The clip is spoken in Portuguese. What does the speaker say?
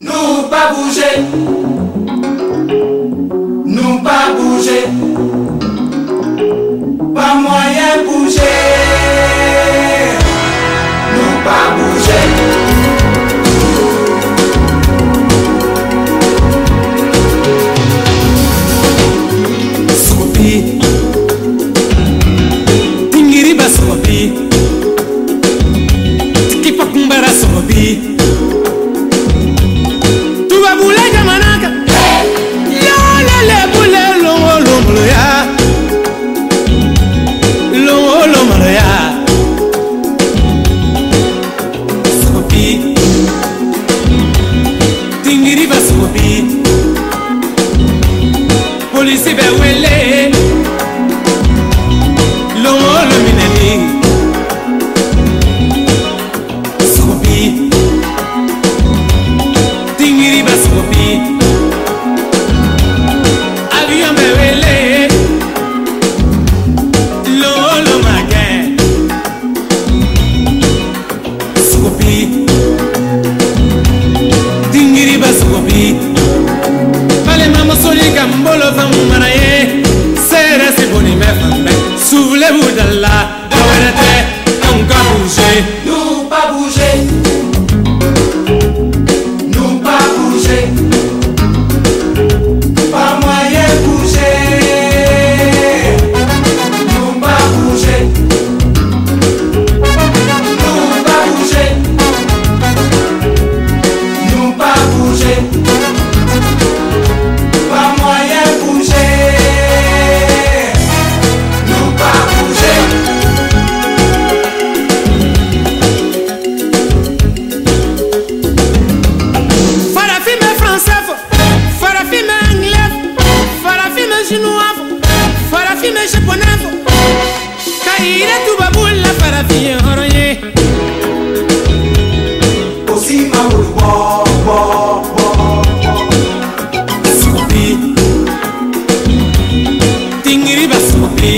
Nous pas bouger. Nous pas bouger. Pas moyen bouger. Nous pas bouger. Sobi Tingiriba sobi Tikipa kumbara Asobi. Polisi bẹ wele. Lọ́wọ́ lómìnirì Asobi. Tingiri bẹ Asobi. Avion bẹ wele. Lọ́wọ́ lọ́mọ gẹ fanba fanuma na ye sere siboni bɛ fan bɛɛ sufule b'u dala muavo farafime japonavo kaira tubabulla farafie horoye osima ulubobo supi tingiri basupi